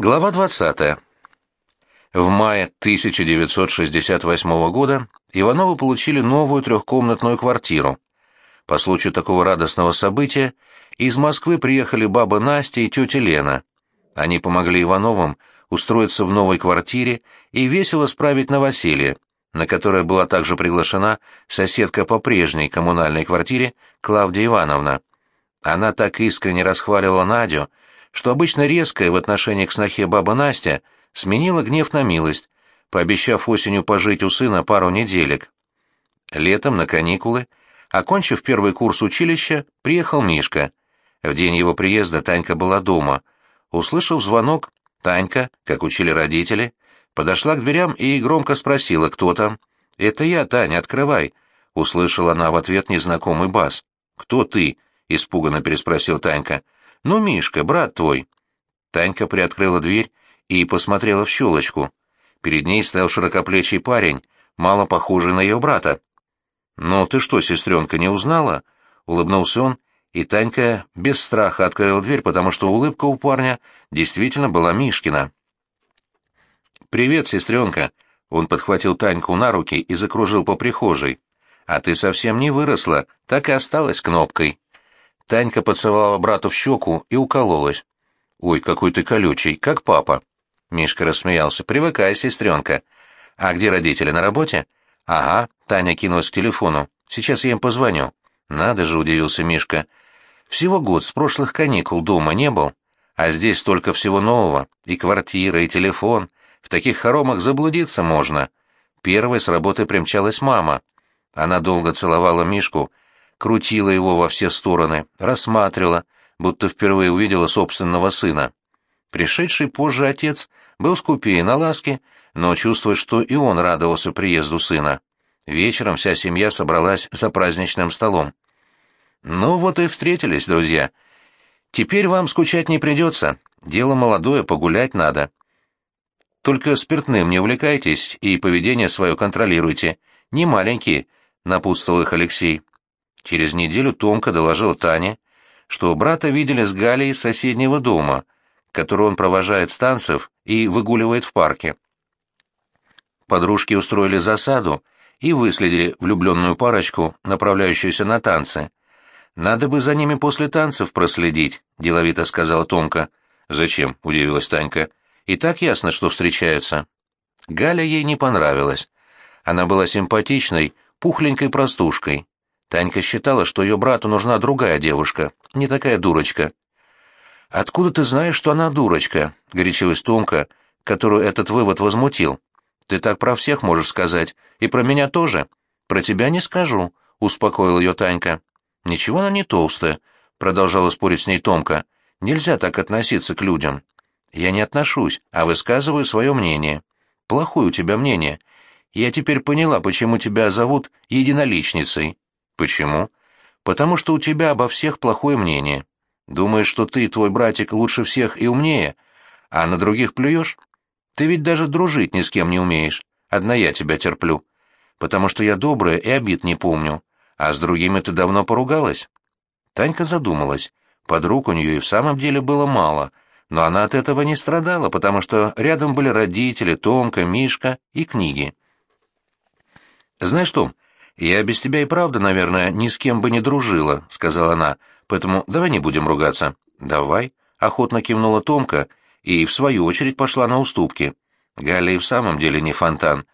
Глава 20. В мае 1968 года Ивановы получили новую трехкомнатную квартиру. По случаю такого радостного события из Москвы приехали баба Настя и тетя Лена. Они помогли Ивановым устроиться в новой квартире и весело справить новоселье, на которое была также приглашена соседка по прежней коммунальной квартире Клавдия Ивановна. Она так искренне расхваливала Надю, что обычно резкая в отношении к снохе баба Настя сменила гнев на милость, пообещав осенью пожить у сына пару неделек. Летом, на каникулы, окончив первый курс училища, приехал Мишка. В день его приезда Танька была дома. Услышав звонок, Танька, как учили родители, подошла к дверям и громко спросила, кто там. «Это я, Таня, открывай», — услышала она в ответ незнакомый бас. «Кто ты?» — испуганно переспросил Танька. «Ну, Мишка, брат твой». Танька приоткрыла дверь и посмотрела в щелочку. Перед ней стоял широкоплечий парень, мало похожий на ее брата. «Ну, ты что, сестренка, не узнала?» — улыбнулся он, и Танька без страха открыла дверь, потому что улыбка у парня действительно была Мишкина. «Привет, сестренка!» — он подхватил Таньку на руки и закружил по прихожей. «А ты совсем не выросла, так и осталась кнопкой». Танька поцеловала брату в щеку и укололась. «Ой, какой ты колючий, как папа!» Мишка рассмеялся. «Привыкай, сестренка. А где родители, на работе?» «Ага», — Таня кинулась к телефону. «Сейчас я им позвоню». «Надо же», — удивился Мишка. «Всего год с прошлых каникул дома не был. А здесь столько всего нового. И квартира, и телефон. В таких хоромах заблудиться можно». Первой с работы примчалась мама. Она долго целовала Мишку, крутила его во все стороны, рассматривала, будто впервые увидела собственного сына. Пришедший позже отец был скупее на ласки, но чувствует, что и он радовался приезду сына. Вечером вся семья собралась за праздничным столом. «Ну вот и встретились, друзья. Теперь вам скучать не придется. Дело молодое, погулять надо. Только спиртным не увлекайтесь и поведение свое контролируйте. Не маленькие», — напутствовал их Алексей. Через неделю Томка доложил Тане, что брата видели с Галей из соседнего дома, который он провожает с танцев и выгуливает в парке. Подружки устроили засаду и выследили влюбленную парочку, направляющуюся на танцы. «Надо бы за ними после танцев проследить», — деловито сказала Томка. «Зачем?» — удивилась Танька. «И так ясно, что встречаются». Галя ей не понравилась. Она была симпатичной, пухленькой простушкой, Танька считала, что ее брату нужна другая девушка, не такая дурочка. «Откуда ты знаешь, что она дурочка?» — горячилась Томка, которую этот вывод возмутил. «Ты так про всех можешь сказать, и про меня тоже. Про тебя не скажу», — успокоил ее Танька. «Ничего она не толстая», — продолжала спорить с ней Томка. «Нельзя так относиться к людям». «Я не отношусь, а высказываю свое мнение. Плохое у тебя мнение. Я теперь поняла, почему тебя зовут единоличницей». Почему? Потому что у тебя обо всех плохое мнение. Думаешь, что ты и твой братик лучше всех и умнее, а на других плюешь? Ты ведь даже дружить ни с кем не умеешь. Одна я тебя терплю. Потому что я добрая и обид не помню. А с другими ты давно поругалась?» Танька задумалась. Подруг у нее и в самом деле было мало, но она от этого не страдала, потому что рядом были родители, Томка, Мишка и книги. «Знаешь, Том, «Я без тебя и правда, наверное, ни с кем бы не дружила», — сказала она, — «поэтому давай не будем ругаться». «Давай», — охотно кивнула Томка и, в свою очередь, пошла на уступки. Галя и в самом деле не фонтан.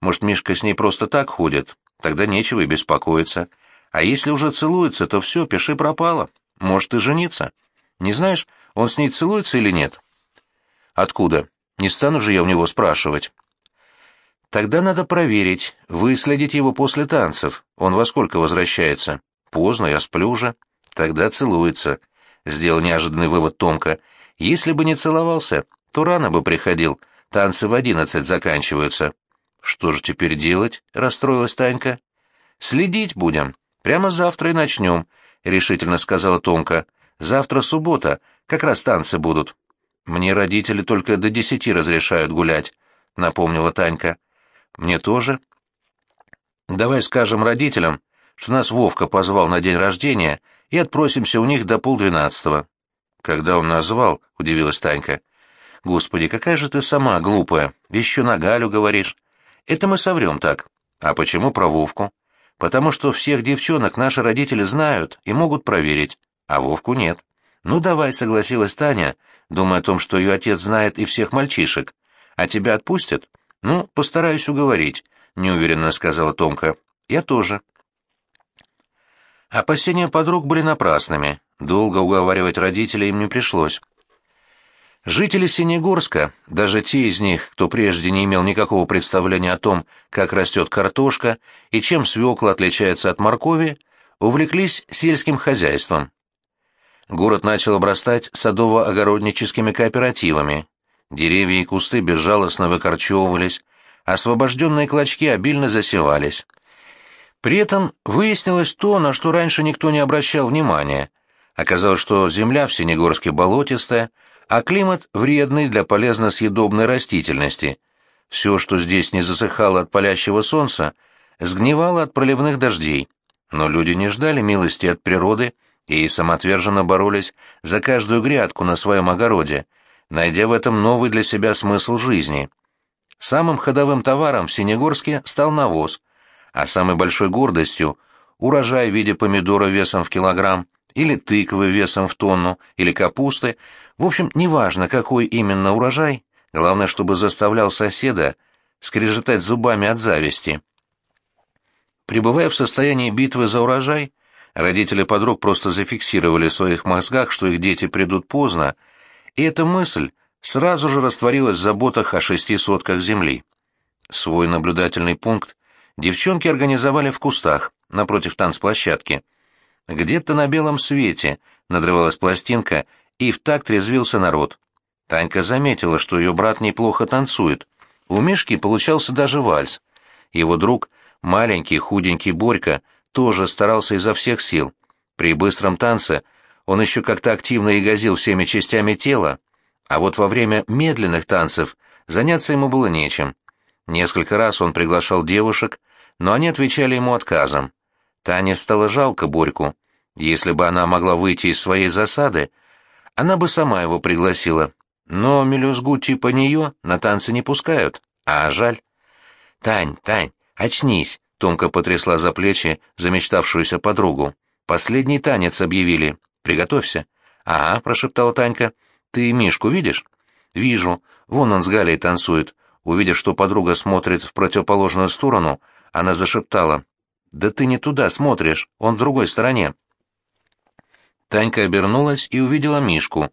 Может, Мишка с ней просто так ходит? Тогда нечего и беспокоиться. А если уже целуется, то все, пиши пропало. Может и жениться. Не знаешь, он с ней целуется или нет? Откуда? Не стану же я у него спрашивать. Тогда надо проверить, выследить его после танцев. Он во сколько возвращается? Поздно, я сплю уже. Тогда целуется. Сделал неожиданный вывод Томка. Если бы не целовался, то рано бы приходил. Танцы в одиннадцать заканчиваются. Что же теперь делать? Расстроилась Танька. Следить будем. Прямо завтра и начнем, решительно сказала Томка. Завтра суббота, как раз танцы будут. Мне родители только до десяти разрешают гулять, напомнила Танька. Мне тоже. Давай скажем родителям, что нас Вовка позвал на день рождения, и отпросимся у них до полдвенадцатого. Когда он назвал, удивилась Танька. Господи, какая же ты сама глупая, еще на Галю говоришь. Это мы соврем так. А почему про Вовку? Потому что всех девчонок наши родители знают и могут проверить, а Вовку нет. Ну давай, согласилась Таня, думая о том, что ее отец знает и всех мальчишек. А тебя отпустят? Ну, постараюсь уговорить, неуверенно сказала Томка. Я тоже. Опасения подруг были напрасными. Долго уговаривать родителей им не пришлось. Жители Синегорска, даже те из них, кто прежде не имел никакого представления о том, как растет картошка и чем свекла отличается от моркови, увлеклись сельским хозяйством. Город начал обрастать садово-огородническими кооперативами. Деревья и кусты безжалостно выкорчевывались, освобожденные клочки обильно засевались. При этом выяснилось то, на что раньше никто не обращал внимания. Оказалось, что земля в Синегорске болотистая, а климат вредный для полезно-съедобной растительности. Все, что здесь не засыхало от палящего солнца, сгнивало от проливных дождей. Но люди не ждали милости от природы и самоотверженно боролись за каждую грядку на своем огороде, найдя в этом новый для себя смысл жизни. Самым ходовым товаром в Синегорске стал навоз, а самой большой гордостью – урожай в виде помидора весом в килограмм, или тыквы весом в тонну, или капусты. В общем, неважно, какой именно урожай, главное, чтобы заставлял соседа скрежетать зубами от зависти. Пребывая в состоянии битвы за урожай, родители подруг просто зафиксировали в своих мозгах, что их дети придут поздно, и эта мысль сразу же растворилась в заботах о шести сотках земли. Свой наблюдательный пункт девчонки организовали в кустах, напротив танцплощадки. Где-то на белом свете надрывалась пластинка, и в такт резвился народ. Танька заметила, что ее брат неплохо танцует. У Мишки получался даже вальс. Его друг, маленький худенький Борька, тоже старался изо всех сил. При быстром танце он еще как-то активно ягозил всеми частями тела, а вот во время медленных танцев заняться ему было нечем. Несколько раз он приглашал девушек, но они отвечали ему отказом. Тане стало жалко Борьку. Если бы она могла выйти из своей засады, она бы сама его пригласила. Но мелюзгу типа нее на танцы не пускают, а жаль. «Тань, Тань, очнись!» — Томка потрясла за плечи замечтавшуюся подругу. «Последний танец объявили. Приготовься». «Ага», — прошептала Танька. «Ты Мишку видишь?» «Вижу. Вон он с Галей танцует». Увидев, что подруга смотрит в противоположную сторону, она зашептала. «Да ты не туда смотришь, он в другой стороне». Танька обернулась и увидела Мишку.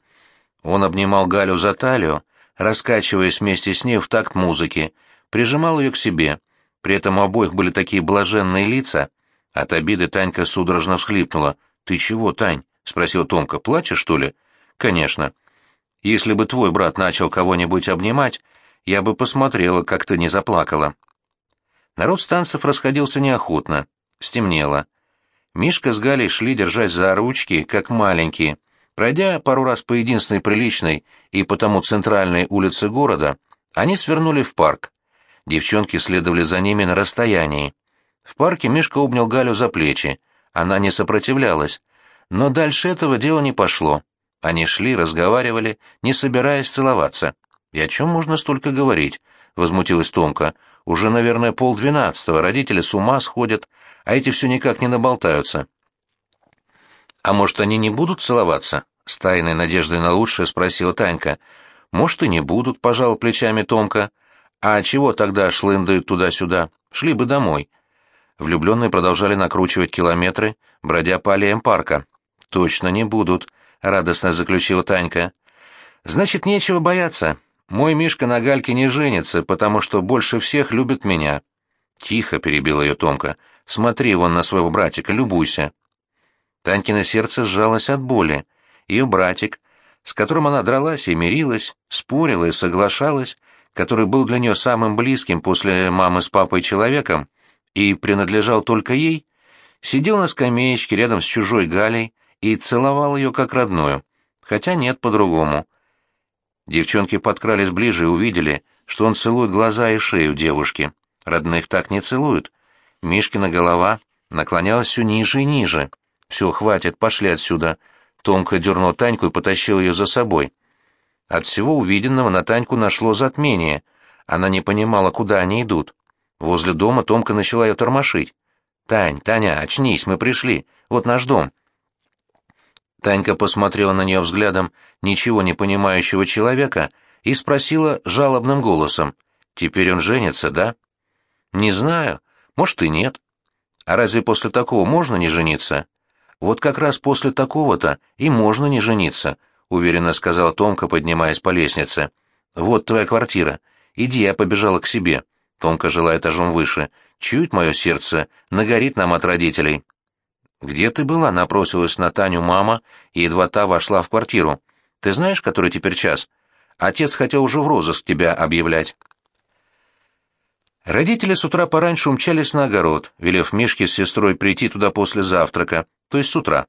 Он обнимал Галю за талию, раскачиваясь вместе с ней в такт музыки, прижимал ее к себе. При этом у обоих были такие блаженные лица. От обиды Танька судорожно всхлипнула. «Ты чего, Тань?» — спросил Томка. «Плачешь, что ли?» «Конечно. Если бы твой брат начал кого-нибудь обнимать, я бы посмотрела, как ты не заплакала». Народ станцев расходился неохотно. Стемнело. Мишка с Галей шли, держась за ручки, как маленькие. Пройдя пару раз по единственной приличной и потому центральной улице города, они свернули в парк. Девчонки следовали за ними на расстоянии. В парке Мишка обнял Галю за плечи. Она не сопротивлялась. Но дальше этого дела не пошло. Они шли, разговаривали, не собираясь целоваться. «И о чем можно столько говорить?» — возмутилась Томка. «Уже, наверное, полдвенадцатого, родители с ума сходят, а эти все никак не наболтаются». «А может, они не будут целоваться?» — с тайной надеждой на лучшее спросила Танька. «Может, и не будут», — пожал плечами Томка. «А чего тогда шлындают туда-сюда? Шли бы домой». Влюбленные продолжали накручивать километры, бродя по аллеям парка. «Точно не будут», — радостно заключила Танька. «Значит, нечего бояться. Мой Мишка на Гальке не женится, потому что больше всех любит меня. Тихо перебила ее Томка. Смотри вон на своего братика, любуйся. Танькино сердце сжалось от боли. Ее братик, с которым она дралась и мирилась, спорила и соглашалась, который был для нее самым близким после мамы с папой человеком и принадлежал только ей, сидел на скамеечке рядом с чужой Галей и целовал ее как родную. Хотя нет по-другому. Девчонки подкрались ближе и увидели, что он целует глаза и шею девушки. Родных так не целуют. Мишкина голова наклонялась все ниже и ниже. «Все, хватит, пошли отсюда». Томка дернул Таньку и потащил ее за собой. От всего увиденного на Таньку нашло затмение. Она не понимала, куда они идут. Возле дома Томка начала ее тормошить. «Тань, Таня, очнись, мы пришли. Вот наш дом». Танька посмотрела на нее взглядом ничего не понимающего человека и спросила жалобным голосом. «Теперь он женится, да?» «Не знаю. Может, и нет. А разве после такого можно не жениться?» «Вот как раз после такого-то и можно не жениться», — уверенно сказала Томка, поднимаясь по лестнице. «Вот твоя квартира. Иди, я побежала к себе». Томка жила этажом выше. «Чует мое сердце, нагорит нам от родителей». «Где ты была?» — напросилась на Таню мама, и едва та вошла в квартиру. «Ты знаешь, который теперь час? Отец хотел уже в розыск тебя объявлять». Родители с утра пораньше умчались на огород, велев Мишке с сестрой прийти туда после завтрака, то есть с утра.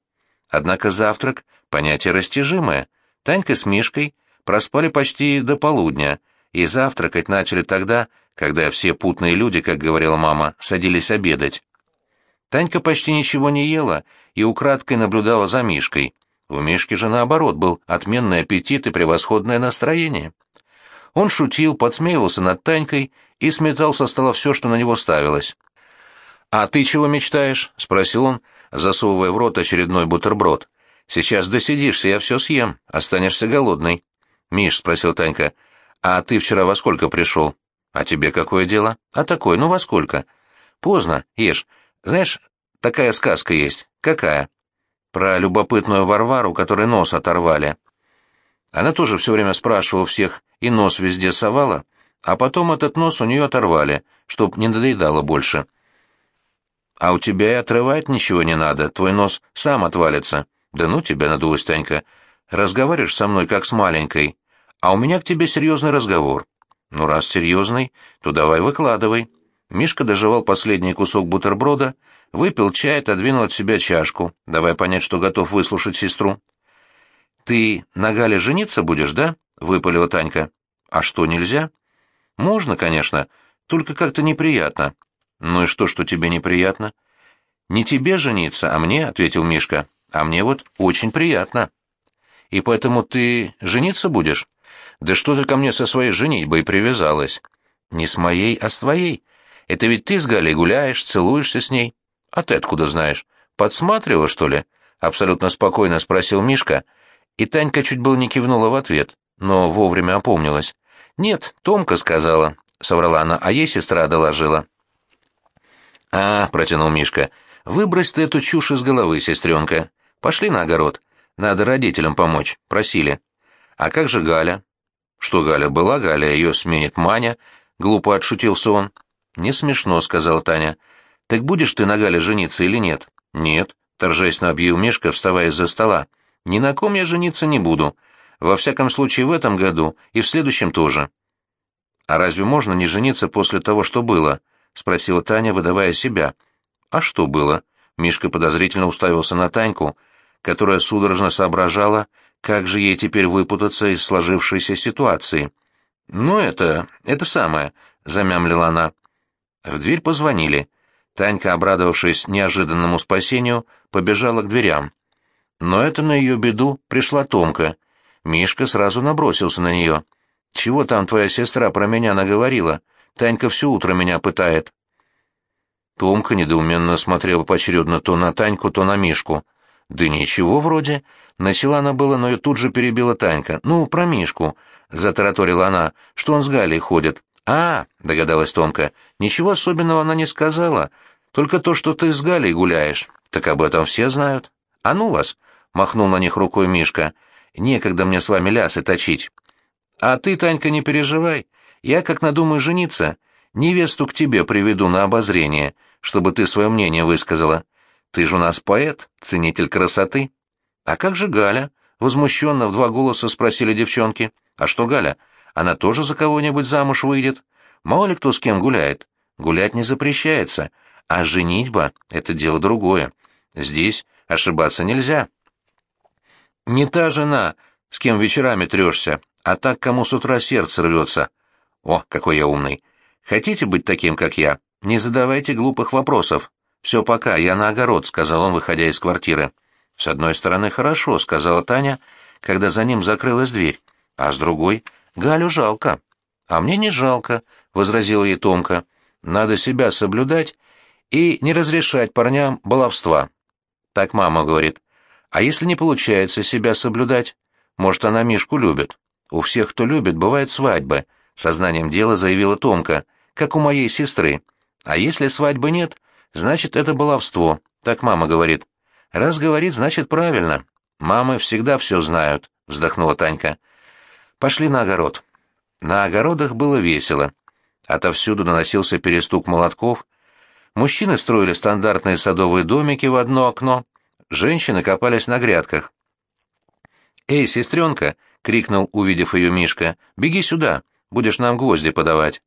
Однако завтрак — понятие растяжимое. Танька с Мишкой проспали почти до полудня, и завтракать начали тогда, когда все путные люди, как говорила мама, садились обедать. Танька почти ничего не ела и украдкой наблюдала за Мишкой. У Мишки же, наоборот, был отменный аппетит и превосходное настроение. Он шутил, подсмеивался над Танькой и сметал со стола все, что на него ставилось. «А ты чего мечтаешь?» — спросил он, засовывая в рот очередной бутерброд. «Сейчас досидишься, я все съем, останешься голодный». «Миш», — спросил Танька, — «а ты вчера во сколько пришел?» «А тебе какое дело?» «А такое, ну во сколько?» «Поздно, ешь. Знаешь, такая сказка есть. Какая?» «Про любопытную Варвару, которой нос оторвали». Она тоже все время спрашивала всех и нос везде совала, а потом этот нос у нее оторвали, чтоб не надоедало больше. «А у тебя и отрывать ничего не надо, твой нос сам отвалится». «Да ну тебя, надулась Танька. Разговариваешь со мной, как с маленькой. А у меня к тебе серьезный разговор». «Ну, раз серьезный, то давай выкладывай». Мишка доживал последний кусок бутерброда, выпил чай, отодвинул от себя чашку, давай понять, что готов выслушать сестру. «Ты на Гале жениться будешь, да?» — выпалила Танька. «А что, нельзя?» «Можно, конечно, только как-то неприятно». «Ну и что, что тебе неприятно?» «Не тебе жениться, а мне», — ответил Мишка. «А мне вот очень приятно». «И поэтому ты жениться будешь?» «Да что ты ко мне со своей женитьбой привязалась?» «Не с моей, а с твоей. Это ведь ты с Галей гуляешь, целуешься с ней». «А ты откуда знаешь? Подсматривала, что ли?» — абсолютно спокойно спросил Мишка, — и Танька чуть было не кивнула в ответ, но вовремя опомнилась. «Нет, Томка сказала», — соврала она, — «а ей сестра доложила». «А, — протянул Мишка, — выбрось ты эту чушь из головы, сестренка. Пошли на огород. Надо родителям помочь, просили». «А как же Галя?» «Что Галя была, Галя ее сменит Маня», — глупо отшутился он. «Не смешно», — сказала Таня. «Так будешь ты на Гале жениться или нет?» «Нет», — торжественно объявил Мишка, вставая из-за стола. Ни на ком я жениться не буду. Во всяком случае, в этом году и в следующем тоже. А разве можно не жениться после того, что было? спросила Таня, выдавая себя. А что было? Мишка подозрительно уставился на Таньку, которая судорожно соображала, как же ей теперь выпутаться из сложившейся ситуации. «Ну, это... это самое», — замямлила она. В дверь позвонили. Танька, обрадовавшись неожиданному спасению, побежала к дверям. Но это на ее беду пришла Томка. Мишка сразу набросился на нее. «Чего там твоя сестра про меня наговорила? Танька все утро меня пытает». Томка недоуменно смотрела поочередно то на Таньку, то на Мишку. «Да ничего вроде». Начала она было, но ее тут же перебила Танька. «Ну, про Мишку», — затараторила она, — «что он с Галей ходит». «А», — догадалась Томка, — «ничего особенного она не сказала, только то, что ты с Галей гуляешь. Так об этом все знают». «А ну вас!» — махнул на них рукой Мишка. «Некогда мне с вами лясы точить». «А ты, Танька, не переживай. Я, как надумаю жениться, невесту к тебе приведу на обозрение, чтобы ты свое мнение высказала. Ты же у нас поэт, ценитель красоты». «А как же Галя?» — возмущенно в два голоса спросили девчонки. «А что Галя? Она тоже за кого-нибудь замуж выйдет? Мало ли кто с кем гуляет. Гулять не запрещается, а женитьба — это дело другое. Здесь ошибаться нельзя». Не та жена, с кем вечерами трешься, а так, кому с утра сердце рвется. О, какой я умный. Хотите быть таким, как я? Не задавайте глупых вопросов. Все пока, я на огород, сказал он, выходя из квартиры. С одной стороны, хорошо, сказала Таня, когда за ним закрылась дверь. а с другой — Галю жалко. «А мне не жалко», — возразила ей Томка. «Надо себя соблюдать и не разрешать парням баловства». Так мама говорит. «А если не получается себя соблюдать? Может, она Мишку любит? У всех, кто любит, бывает свадьбы», — сознанием дела заявила Томка, «как у моей сестры. А если свадьбы нет, значит, это баловство», — так мама говорит. «Раз говорит, значит, правильно. Мамы всегда все знают», — вздохнула Танька. «Пошли на огород». На огородах было весело. Отовсюду доносился перестук молотков. Мужчины строили стандартные садовые домики в одно окно, женщины копались на грядках. «Эй, сестренка!» — крикнул, увидев ее Мишка. «Беги сюда, будешь нам гвозди подавать».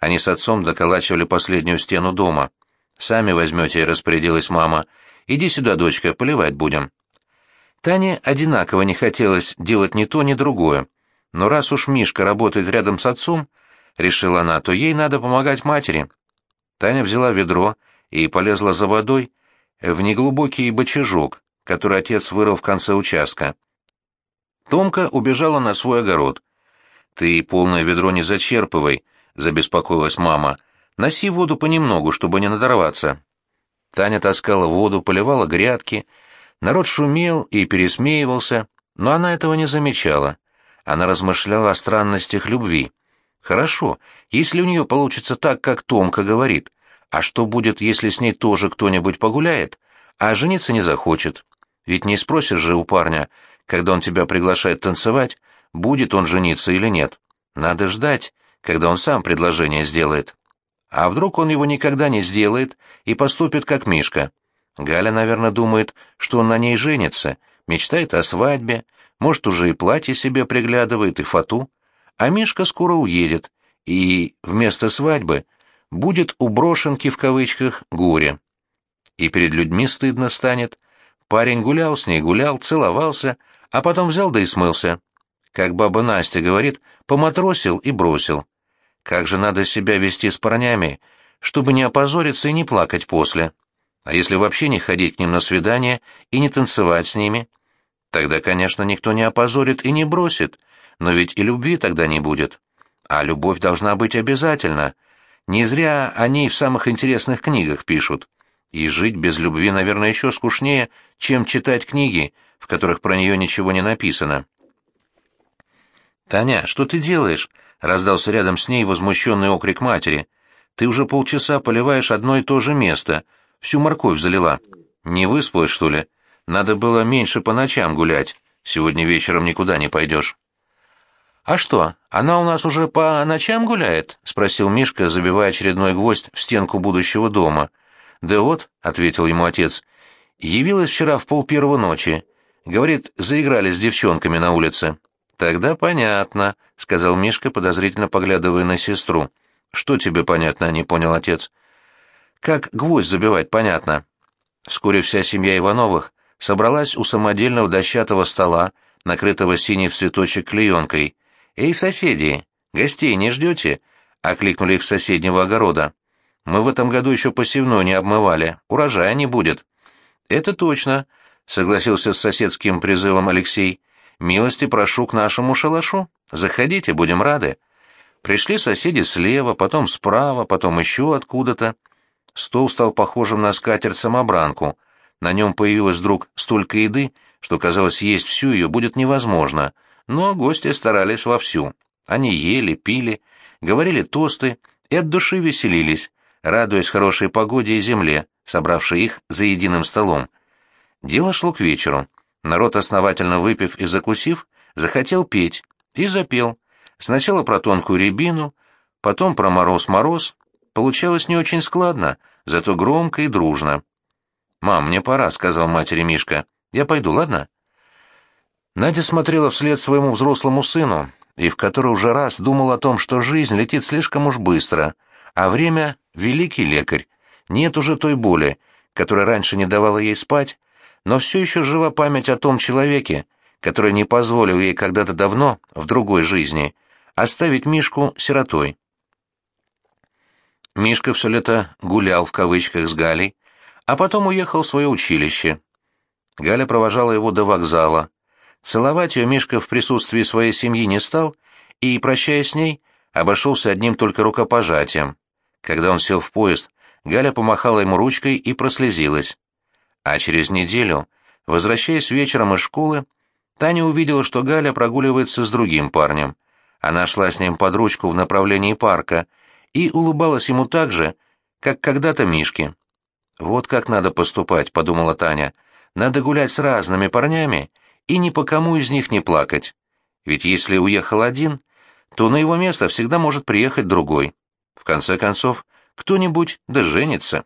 Они с отцом доколачивали последнюю стену дома. «Сами возьмете», — распорядилась мама. «Иди сюда, дочка, поливать будем». Тане одинаково не хотелось делать ни то, ни другое. Но раз уж Мишка работает рядом с отцом, решила она, то ей надо помогать матери. Таня взяла ведро и полезла за водой в неглубокий бочажок, который отец вырыл в конце участка. Томка убежала на свой огород. «Ты полное ведро не зачерпывай», — забеспокоилась мама. «Носи воду понемногу, чтобы не надорваться». Таня таскала воду, поливала грядки. Народ шумел и пересмеивался, но она этого не замечала. Она размышляла о странностях любви. Хорошо, если у нее получится так, как Томка говорит. А что будет, если с ней тоже кто-нибудь погуляет, а жениться не захочет? Ведь не спросишь же у парня, когда он тебя приглашает танцевать, будет он жениться или нет. Надо ждать, когда он сам предложение сделает. А вдруг он его никогда не сделает и поступит как Мишка? Галя, наверное, думает, что он на ней женится, мечтает о свадьбе, может, уже и платье себе приглядывает, и фату. А Мишка скоро уедет, и вместо свадьбы будет у брошенки в кавычках горе. И перед людьми стыдно станет. Парень гулял с ней, гулял, целовался, а потом взял да и смылся. Как баба Настя говорит, поматросил и бросил. Как же надо себя вести с парнями, чтобы не опозориться и не плакать после. А если вообще не ходить к ним на свидание и не танцевать с ними? Тогда, конечно, никто не опозорит и не бросит, но ведь и любви тогда не будет. А любовь должна быть обязательно. Не зря о ней в самых интересных книгах пишут. И жить без любви, наверное, еще скучнее, чем читать книги, в которых про нее ничего не написано. «Таня, что ты делаешь?» — раздался рядом с ней возмущенный окрик матери. «Ты уже полчаса поливаешь одно и то же место. Всю морковь залила. Не выспалась, что ли?» Надо было меньше по ночам гулять. Сегодня вечером никуда не пойдешь. «А что, она у нас уже по ночам гуляет?» — спросил Мишка, забивая очередной гвоздь в стенку будущего дома. «Да вот», — ответил ему отец, — «явилась вчера в полпервого ночи. Говорит, заиграли с девчонками на улице». «Тогда понятно», — сказал Мишка, подозрительно поглядывая на сестру. «Что тебе понятно?» — не понял отец. «Как гвоздь забивать, понятно». Вскоре вся семья Ивановых собралась у самодельного дощатого стола, накрытого синей в цветочек клеенкой. «Эй, соседи, гостей не ждете?» — окликнули их с соседнего огорода. «Мы в этом году еще посевной не обмывали, урожая не будет». «Это точно», — согласился с соседским призывом Алексей. «Милости прошу к нашему шалашу. Заходите, будем рады». Пришли соседи слева, потом справа, потом еще откуда-то. Стол стал похожим на скатерть-самобранку — на нем появилось вдруг столько еды, что, казалось, есть всю ее будет невозможно, но гости старались вовсю. Они ели, пили, говорили тосты и от души веселились, радуясь хорошей погоде и земле, собравшей их за единым столом. Дело шло к вечеру. Народ, основательно выпив и закусив, захотел петь, и запел. Сначала про тонкую рябину, потом про мороз-мороз. Получалось не очень складно, зато громко и дружно. «Мам, мне пора», — сказал матери Мишка. «Я пойду, ладно?» Надя смотрела вслед своему взрослому сыну и в который уже раз думал о том, что жизнь летит слишком уж быстро, а время — великий лекарь. Нет уже той боли, которая раньше не давала ей спать, но все еще жива память о том человеке, который не позволил ей когда-то давно, в другой жизни, оставить Мишку сиротой. Мишка все лето гулял в кавычках с Галей, а потом уехал в свое училище. Галя провожала его до вокзала. Целовать ее Мишка в присутствии своей семьи не стал и, прощаясь с ней, обошелся одним только рукопожатием. Когда он сел в поезд, Галя помахала ему ручкой и прослезилась. А через неделю, возвращаясь вечером из школы, Таня увидела, что Галя прогуливается с другим парнем. Она шла с ним под ручку в направлении парка и улыбалась ему так же, как когда-то Мишке. «Вот как надо поступать», — подумала Таня. «Надо гулять с разными парнями и ни по кому из них не плакать. Ведь если уехал один, то на его место всегда может приехать другой. В конце концов, кто-нибудь да женится».